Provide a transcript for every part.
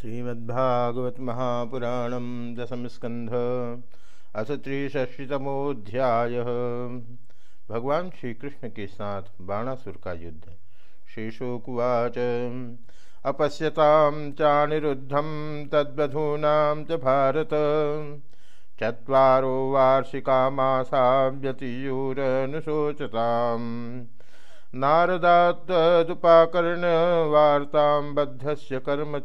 श्रीमद्भागवत महापुराण दशम स्कंध अथ त्रिष्टीतमोध्याय भगवान श्री कृष्ण के साथ बाणासुर का युद्ध। श्रीशोकुवाच अपश्यतां चानिरुद्धं तद्वधूनां च भारत। चत्वारो वार्षिका मासा व्यतीयुरनुशोचताम् नारदात्तदुपाकर्णवार्तां बद्धस्य कर्म च।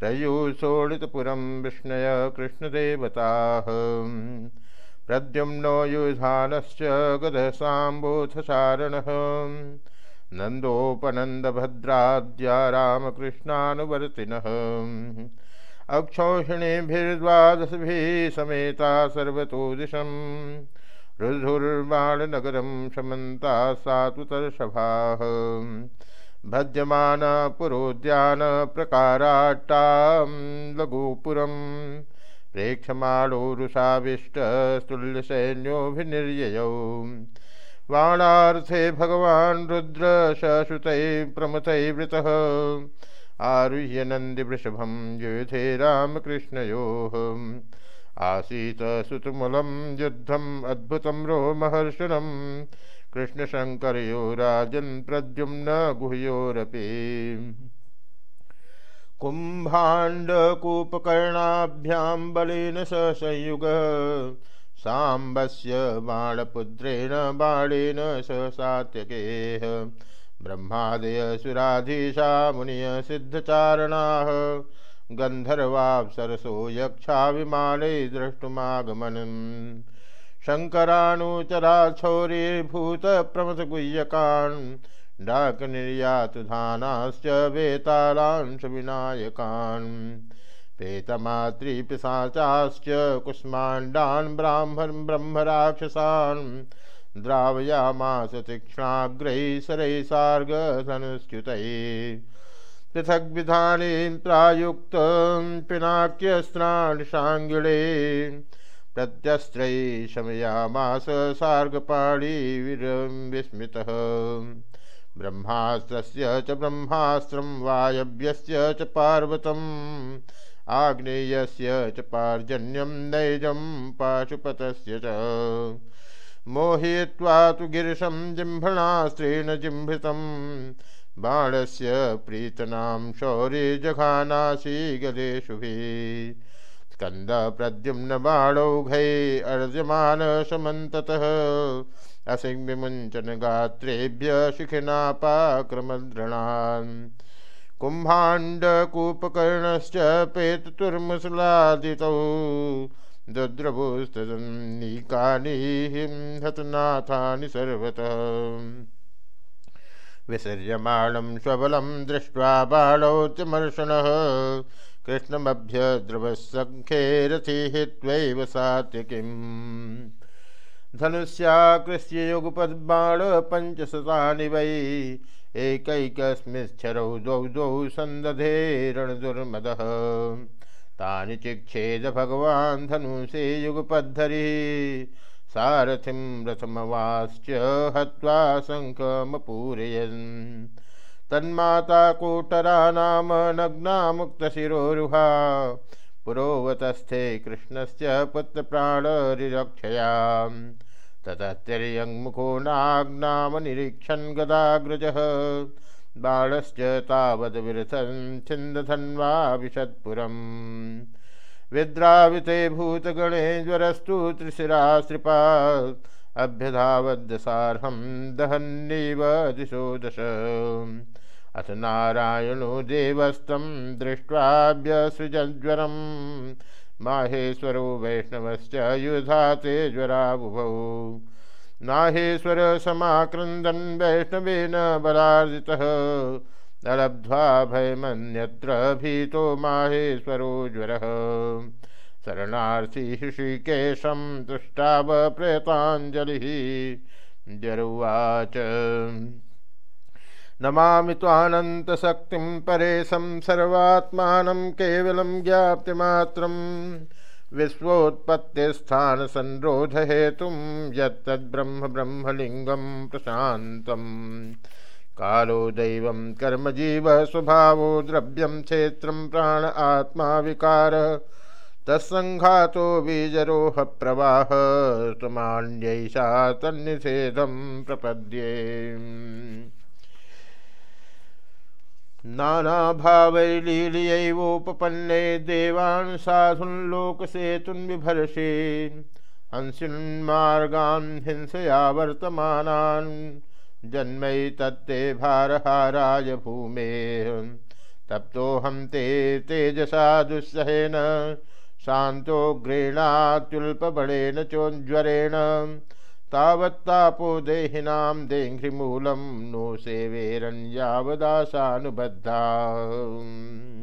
प्रयुशोणितपुरं विष्णय कृष्णदेवताः। प्रद्युम्नो युधानश्च गदसाम्बोधसारणः। नन्दोपनन्दभद्राद्या रामकृष्णानुवर्तिनः। अक्षौहिणीभिर्द्वादशभिः समेता सर्वतो दिशम् रुधुर्बाणनगरं शमन्ता सात्वतर्षभाः भज्यमाना पुरोद्यानप्रकाराट्टां लघुपुरं प्रेक्षमाणोरुषाविष्टस्तुल्यसैन्योभिनिर्ययौ वाणार्थे भगवान् रुद्रशश्रुतैः प्रमथैर्वृतः आरुह्य नन्दिवृषभं युधे रामकृष्णयोः। आसीत सुतमुलं युद्धम् अद्भुतं रोमहर्षणं कृष्णशङ्करयो राजन् प्रद्युम्न गुह्योरपि। कुम्भाण्डकूपकर्णाभ्यां बलेन स संयुगः साम्बस्य बाणपुत्रेण बाणेन स सात्यकेः ब्रह्मादय सुराधीशा मुनिय सिद्धचारणाः गन्धर्वाप्सरसो यक्षा विमाने द्रष्टुमागमनम् शङ्करानुचराच्छौरीभूतप्रमथगुह्यकान् डाकनिर्यातुधानाश्च वेतालांश विनायकान् पेतमातृपिशाचाश्च कुष्माण्डान् ब्राह्मण ब्रह्मराक्षसान् द्रावयामास तीक्ष्णाग्रैः सरैः सार्गधनुश्च्युतैः पृथग्विधाने प्रायुक्त पिनाक्यस्त्राणिषाङ्गिळे प्रत्यस्त्रैः शमयामास सार्गपाणिविरं विस्मितः। ब्रह्मास्त्रस्य च ब्रह्मास्त्रं, वायव्यस्य च पार्वतम्, आग्नेयस्य च पार्जन्यं, नैजं मोहयित्वा तु गिरिशं जिह्मणास्त्रेण जिह्मृतम् बाणस्य प्रीतनां शौर्ये जघानासी गदेषुभिः स्कन्दप्रद्युम्न बाणौघै अर्जमान समन्ततः असिंविमुञ्चन गात्रेभ्य शिखिनापाक्रमद्रणान् कुम्भाण्डकूपकर्णश्च पेतुर्मुसलादितौ दुद्रभुस्तनीकानि हतनाथानि सर्वतः। विसर्यमाणं स्वबलं दृष्ट्वा बाणोच्चमर्षणः कृष्णमभ्यद्रवसङ्ख्ये रथि हित्वैव सात्यकिम् धनुष्याकृष्य युगपद्बाणपञ्चशतानि वै। एकैकस्मिच्छरौ द्वौ द्वौ सन्दधे रणदुर्मदः। तानि चिक्षेद भगवान् धनुषे युगपद्धरिः। सारथिं रथमवाश्च हत्वा शङ्खमपूरयन् तन्माता कोटरा नाम नग्ना मुक्तशिरोरुहा पुरोवतस्थे कृष्णस्य पुत्रप्राणरिरक्षया। ततस्तिर्यङ्मुखो नाग्नाम निरीक्षन् गदाग्रजः। बाणश्च तावद्विरथन् छिन्दधन्वाविशत्पुरम् विद्राविते भूतगणे ज्वरस्तु त्रिशिराश्रिपा अभ्यधावद्दसार्हं दहन्नीव दिशो दश अथ नारायणो देवस्तं दृष्ट्वाभ्यसृजज्वरं माहेश्वरो वैष्णवश्च युधा ते ज्वराबुभौ नाहेश्वर समाक्रन्दन् वैष्णवेन बलार्जितः। अलब्ध्वा भयमन्यत्र भीतो माहेश्वरो ज्वरः। शरणार्थी ऋषिकेशं तुष्टाव प्रयताञ्जलिः जरुवाच। नमामि त्वानन्तशक्तिं परेशं सर्वात्मानं केवलं ज्ञाप्तिमात्रं विश्वोत्पत्तिस्थानसंरोधहेतुं यत्तद्ब्रह्म ब्रह्मलिङ्गं प्रशान्तम् कालो दैव कर्मजीव स्वभाव द्रव्यम क्षेत्र प्राण आत्मा विकार। तत्संघातो बीजरोह प्रवाह समान्यैषा तन्निषेधम प्रपद्ये। नानाभावैलीलयैवोपपन्ने देवान् साधुन् लोकसेतुन् बिभर्षे हंसिन्मार्गान् हिंसया वर्तमानान्। जन्मै तत्ते भारहाराय भूमेः। तप्तोऽहं ते तेजसा दुस्सहेन। शान्तोग्रेणात्युल्पबलेन चोज्वरेण। तावत्तापो देहिनां देङ्घ्रिमूलं नो सेवेरन्यावदासानुबद्धा